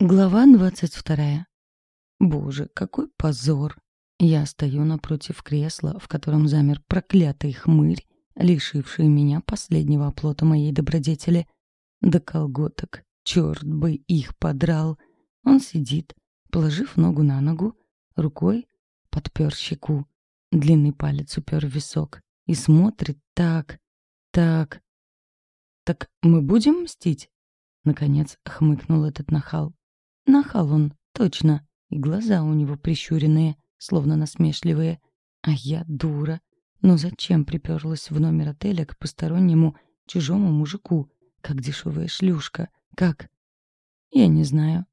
Глава двадцать вторая. Боже, какой позор! Я стою напротив кресла, в котором замер проклятый хмырь, лишивший меня последнего оплота моей добродетели. До колготок, черт бы их подрал! Он сидит, положив ногу на ногу, рукой подпер щеку, длинный палец упер в висок и смотрит так, так... «Так мы будем мстить?» Наконец хмыкнул этот нахал. Нахал он, точно. И глаза у него прищуренные, словно насмешливые. А я дура. Но зачем приперлась в номер отеля к постороннему чужому мужику, как дешевая шлюшка? Как? Я не знаю.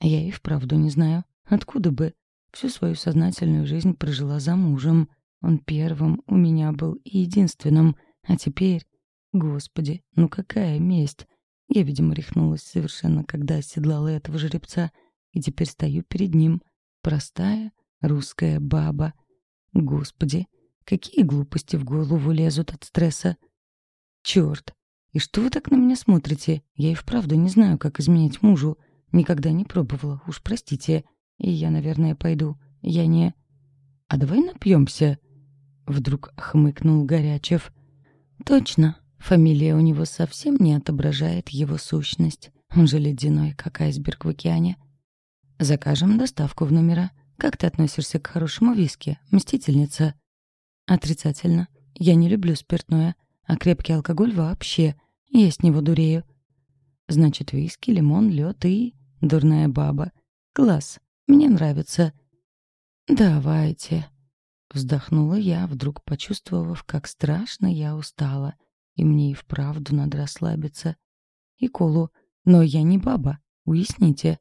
Я и вправду не знаю. Откуда бы? Всю свою сознательную жизнь прожила за мужем. Он первым у меня был и единственным. А теперь... Господи, ну какая месть! Я, видимо, рехнулась совершенно, когда оседлала этого жеребца, и теперь стою перед ним. Простая русская баба. Господи, какие глупости в голову лезут от стресса. Черт, и что вы так на меня смотрите? Я и вправду не знаю, как изменить мужу. Никогда не пробовала, уж простите. И я, наверное, пойду. Я не... А давай напьемся. Вдруг хмыкнул Горячев. Точно, Фамилия у него совсем не отображает его сущность. Он же ледяной, как айсберг в океане. Закажем доставку в номера. Как ты относишься к хорошему виски, мстительница? Отрицательно. Я не люблю спиртное, а крепкий алкоголь вообще. Я с него дурею. Значит, виски, лимон, лед и... Дурная баба. Класс. Мне нравится. Давайте. Вздохнула я, вдруг почувствовав, как страшно я устала. — и мне и вправду надо расслабиться. И колу. Но я не баба, уясните.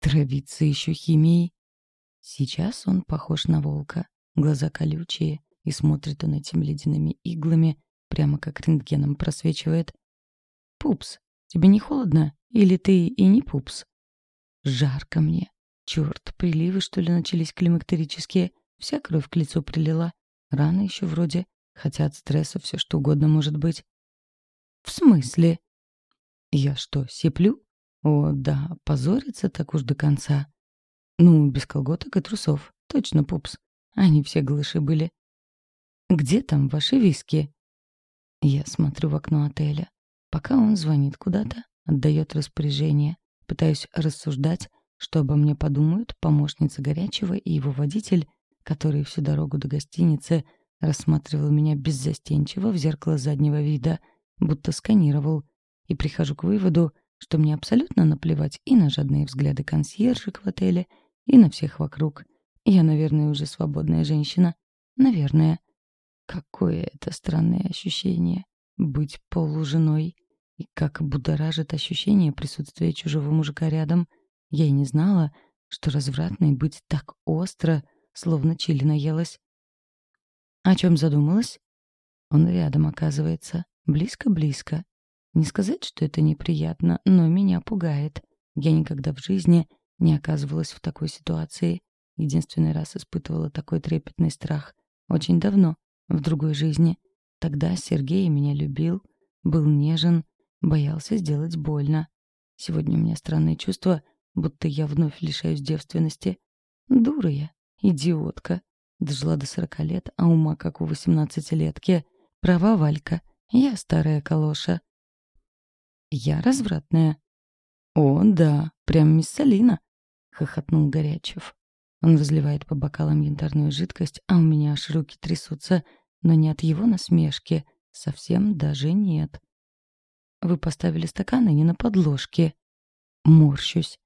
Травиться еще химией. Сейчас он похож на волка. Глаза колючие, и смотрит он этими ледяными иглами, прямо как рентгеном просвечивает. «Пупс, тебе не холодно? Или ты и не пупс?» «Жарко мне. Черт, приливы, что ли, начались климактерические? Вся кровь к лицу прилила. Рана еще вроде хотя от стресса все что угодно может быть. «В смысле?» «Я что, сиплю?» «О, да, позориться так уж до конца». «Ну, без колготок и трусов. Точно, пупс. Они все глыши были». «Где там ваши виски?» Я смотрю в окно отеля. Пока он звонит куда-то, отдает распоряжение. Пытаюсь рассуждать, что обо мне подумают помощница горячего и его водитель, который всю дорогу до гостиницы — Рассматривал меня беззастенчиво в зеркало заднего вида, будто сканировал. И прихожу к выводу, что мне абсолютно наплевать и на жадные взгляды консьержек в отеле, и на всех вокруг. Я, наверное, уже свободная женщина. Наверное. Какое это странное ощущение — быть полуженой. И как будоражит ощущение присутствия чужого мужика рядом. Я и не знала, что развратной быть так остро, словно чили наелась. О чем задумалась? Он рядом, оказывается. Близко-близко. Не сказать, что это неприятно, но меня пугает. Я никогда в жизни не оказывалась в такой ситуации. Единственный раз испытывала такой трепетный страх. Очень давно, в другой жизни. Тогда Сергей меня любил, был нежен, боялся сделать больно. Сегодня у меня странные чувства, будто я вновь лишаюсь девственности. Дура я, идиотка. Дожила до сорока лет, а ума, как у восемнадцатилетки. Права Валька. Я старая калоша. Я развратная. О, да, прям мисс Салина, хохотнул Горячев. Он возливает по бокалам янтарную жидкость, а у меня аж руки трясутся, но не от его насмешки, совсем даже нет. Вы поставили стаканы а не на подложке. Морщусь.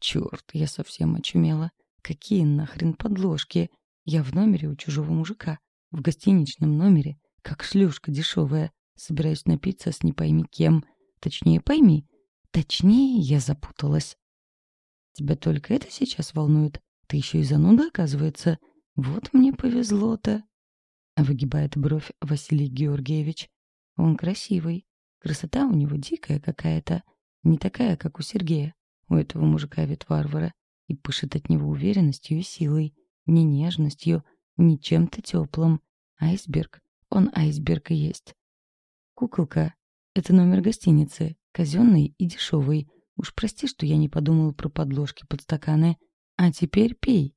Черт, я совсем очумела. Какие нахрен подложки? Я в номере у чужого мужика, в гостиничном номере, как шлюшка дешевая. Собираюсь напиться с не пойми кем. Точнее, пойми. Точнее, я запуталась. Тебя только это сейчас волнует? Ты еще и зануда, оказывается. Вот мне повезло-то. Выгибает бровь Василий Георгиевич. Он красивый. Красота у него дикая какая-то. Не такая, как у Сергея. У этого мужика вид варвара. И пышет от него уверенностью и силой ни нежностью, ни чем-то теплым. Айсберг, он айсберг и есть. Куколка — это номер гостиницы, казенный и дешевый. Уж прости, что я не подумал про подложки под стаканы. А теперь пей.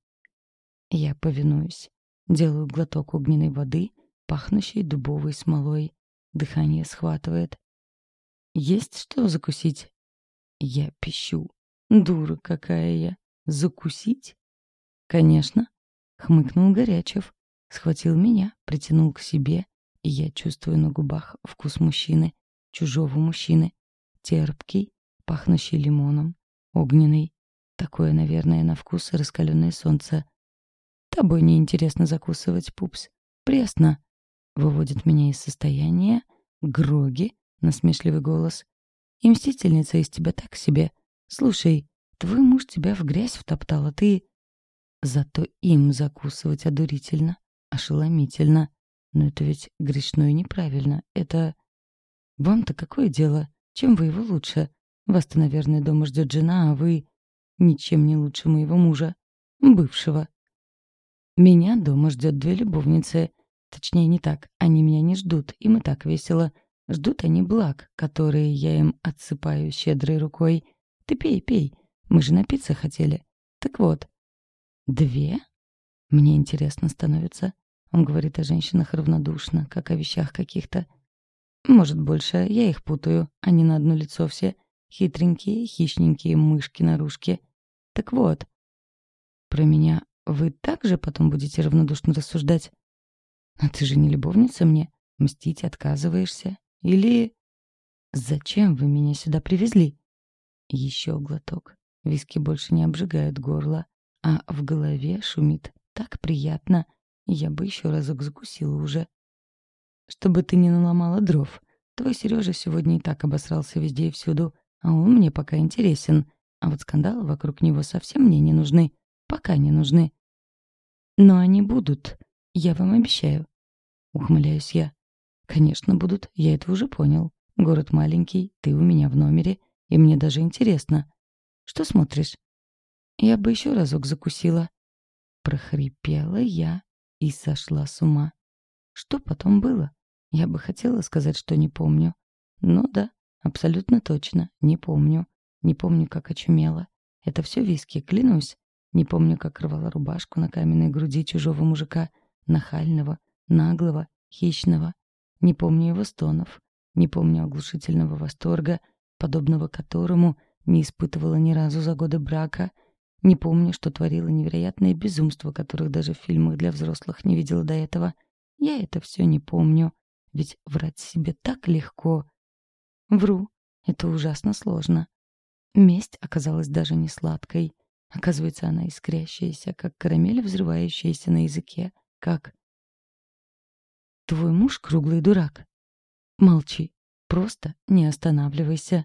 Я повинуюсь. Делаю глоток огненной воды, пахнущей дубовой смолой. Дыхание схватывает. Есть что закусить? Я пищу. Дура какая я. Закусить? Конечно. Хмыкнул Горячев, схватил меня, притянул к себе, и я чувствую на губах вкус мужчины, чужого мужчины, терпкий, пахнущий лимоном, огненный. Такое, наверное, на вкус раскаленное солнце. Тобой неинтересно закусывать, пупс. Пресно. Выводит меня из состояния Гроги, насмешливый голос. И мстительница из тебя так себе. Слушай, твой муж тебя в грязь втоптал, а ты... Зато им закусывать одурительно, ошеломительно. Но это ведь грешно и неправильно. Это... Вам-то какое дело? Чем вы его лучше? Вас-то, наверное, дома ждет жена, а вы... Ничем не лучше моего мужа. Бывшего. Меня дома ждет две любовницы. Точнее, не так. Они меня не ждут. Им и так весело. Ждут они благ, которые я им отсыпаю щедрой рукой. Ты пей, пей. Мы же напиться хотели. Так вот, «Две?» «Мне интересно становится». Он говорит о женщинах равнодушно, как о вещах каких-то. «Может, больше. Я их путаю. Они на одно лицо все. Хитренькие, хищненькие мышки-нарушки. Так вот, про меня вы также потом будете равнодушно рассуждать? А ты же не любовница мне? Мстить отказываешься? Или... Зачем вы меня сюда привезли? Еще глоток. Виски больше не обжигают горло а в голове шумит так приятно. Я бы еще разок сгусила уже. Чтобы ты не наломала дров. Твой Сережа сегодня и так обосрался везде и всюду, а он мне пока интересен. А вот скандалы вокруг него совсем мне не нужны. Пока не нужны. Но они будут, я вам обещаю. Ухмыляюсь я. Конечно, будут, я это уже понял. Город маленький, ты у меня в номере, и мне даже интересно. Что смотришь? Я бы еще разок закусила. Прохрипела я и сошла с ума. Что потом было? Я бы хотела сказать, что не помню. Но да, абсолютно точно, не помню. Не помню, как очумела. Это все виски, клянусь. Не помню, как рвала рубашку на каменной груди чужого мужика, нахального, наглого, хищного. Не помню его стонов. Не помню оглушительного восторга, подобного которому не испытывала ни разу за годы брака — не помню, что творила невероятные безумства, которых даже в фильмах для взрослых не видела до этого. Я это все не помню. Ведь врать себе так легко. Вру. Это ужасно сложно. Месть оказалась даже не сладкой. Оказывается, она искрящаяся, как карамель, взрывающаяся на языке. Как... Твой муж круглый дурак. Молчи. Просто не останавливайся.